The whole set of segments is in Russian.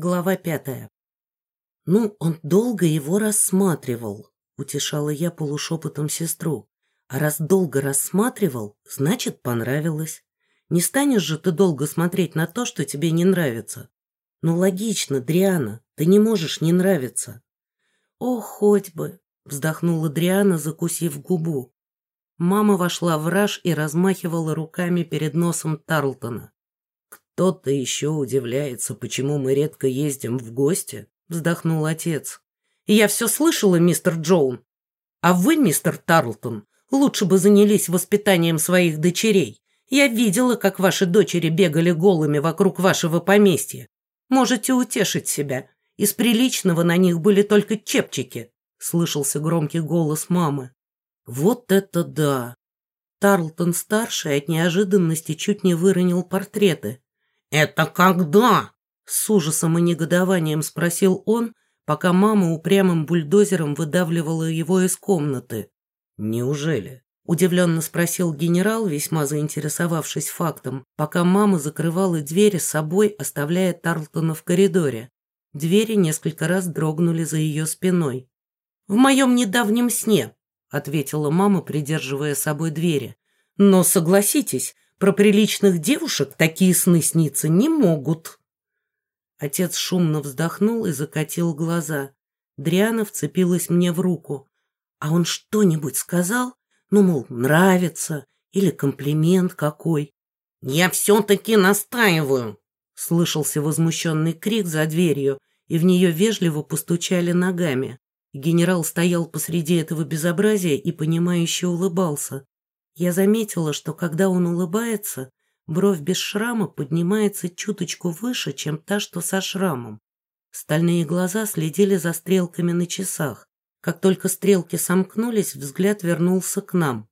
Глава пятая. «Ну, он долго его рассматривал», — утешала я полушепотом сестру. «А раз долго рассматривал, значит, понравилось. Не станешь же ты долго смотреть на то, что тебе не нравится. Ну, логично, Дриана, ты не можешь не нравиться». «О, хоть бы», — вздохнула Дриана, закусив губу. Мама вошла в раж и размахивала руками перед носом Тарлтона. «Кто-то еще удивляется, почему мы редко ездим в гости», — вздохнул отец. «Я все слышала, мистер Джоун. А вы, мистер Тарлтон, лучше бы занялись воспитанием своих дочерей. Я видела, как ваши дочери бегали голыми вокруг вашего поместья. Можете утешить себя. Из приличного на них были только чепчики», — слышался громкий голос мамы. «Вот это да!» Тарлтон-старший от неожиданности чуть не выронил портреты. «Это когда?» — с ужасом и негодованием спросил он, пока мама упрямым бульдозером выдавливала его из комнаты. «Неужели?» — удивленно спросил генерал, весьма заинтересовавшись фактом, пока мама закрывала двери собой, оставляя Тарлтона в коридоре. Двери несколько раз дрогнули за ее спиной. «В моем недавнем сне», — ответила мама, придерживая собой двери. «Но согласитесь, про приличных девушек такие сны сниться не могут. Отец шумно вздохнул и закатил глаза. Дриана вцепилась мне в руку. А он что-нибудь сказал? Ну, мол, нравится или комплимент какой. «Я все-таки настаиваю!» Слышался возмущенный крик за дверью, и в нее вежливо постучали ногами. Генерал стоял посреди этого безобразия и, понимающе улыбался. Я заметила, что когда он улыбается, бровь без шрама поднимается чуточку выше, чем та, что со шрамом. Стальные глаза следили за стрелками на часах. Как только стрелки сомкнулись, взгляд вернулся к нам.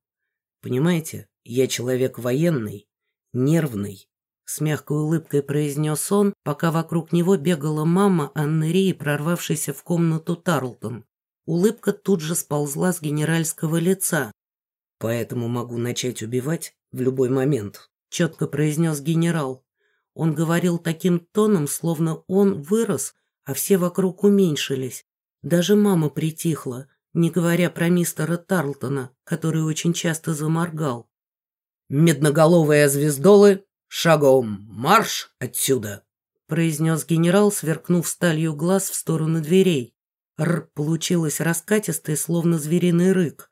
«Понимаете, я человек военный, нервный», — с мягкой улыбкой произнес он, пока вокруг него бегала мама Анны Рии, прорвавшаяся в комнату Тарлтон. Улыбка тут же сползла с генеральского лица, Поэтому могу начать убивать в любой момент», — четко произнес генерал. Он говорил таким тоном, словно он вырос, а все вокруг уменьшились. Даже мама притихла, не говоря про мистера Тарлтона, который очень часто заморгал. «Медноголовые звездолы, шагом марш отсюда!» произнес генерал, сверкнув сталью глаз в сторону дверей. Р получилось раскатистый, словно звериный рык.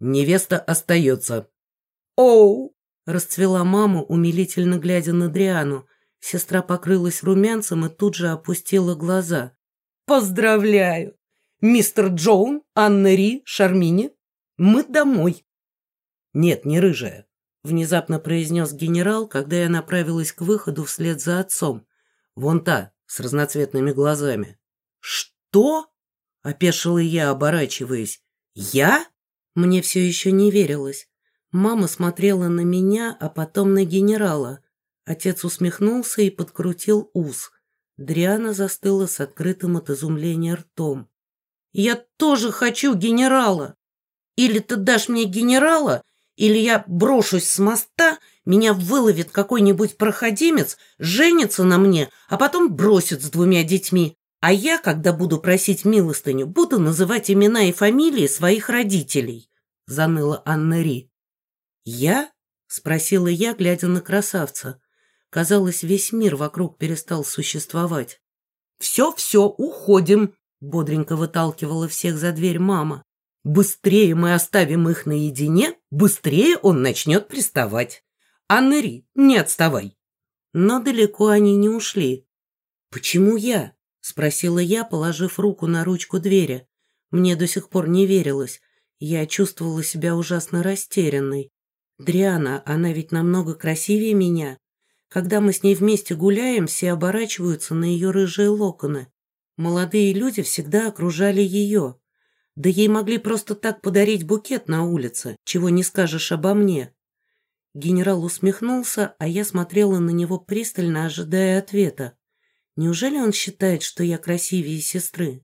Невеста остается. Оу! Расцвела мама, умилительно глядя на Дриану. Сестра покрылась румянцем и тут же опустила глаза. «Поздравляю! Мистер Джоун, Анна Ри, Шармини, мы домой!» «Нет, не рыжая», — внезапно произнес генерал, когда я направилась к выходу вслед за отцом. «Вон та, с разноцветными глазами». «Что?» — опешила я, оборачиваясь. «Я?» Мне все еще не верилось. Мама смотрела на меня, а потом на генерала. Отец усмехнулся и подкрутил ус. Дриана застыла с открытым от изумления ртом. «Я тоже хочу генерала! Или ты дашь мне генерала, или я брошусь с моста, меня выловит какой-нибудь проходимец, женится на мне, а потом бросит с двумя детьми. А я, когда буду просить милостыню, буду называть имена и фамилии своих родителей», — заныла Анна Ри. «Я?» — спросила я, глядя на красавца. Казалось, весь мир вокруг перестал существовать. «Все-все, уходим!» — бодренько выталкивала всех за дверь мама. «Быстрее мы оставим их наедине, быстрее он начнет приставать. Анна Ри, не отставай!» Но далеко они не ушли. «Почему я?» Спросила я, положив руку на ручку двери. Мне до сих пор не верилось. Я чувствовала себя ужасно растерянной. Дриана, она ведь намного красивее меня. Когда мы с ней вместе гуляем, все оборачиваются на ее рыжие локоны. Молодые люди всегда окружали ее. Да ей могли просто так подарить букет на улице, чего не скажешь обо мне. Генерал усмехнулся, а я смотрела на него пристально, ожидая ответа. Неужели он считает, что я красивее сестры?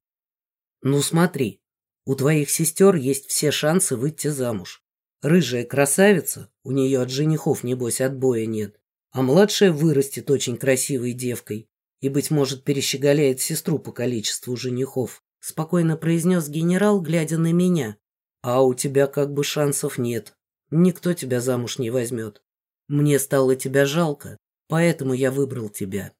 Ну смотри, у твоих сестер есть все шансы выйти замуж. Рыжая красавица, у нее от женихов, небось, отбоя нет. А младшая вырастет очень красивой девкой. и, быть может, перещеголяет сестру по количеству женихов, спокойно произнес генерал, глядя на меня. А у тебя как бы шансов нет. Никто тебя замуж не возьмет. Мне стало тебя жалко, поэтому я выбрал тебя.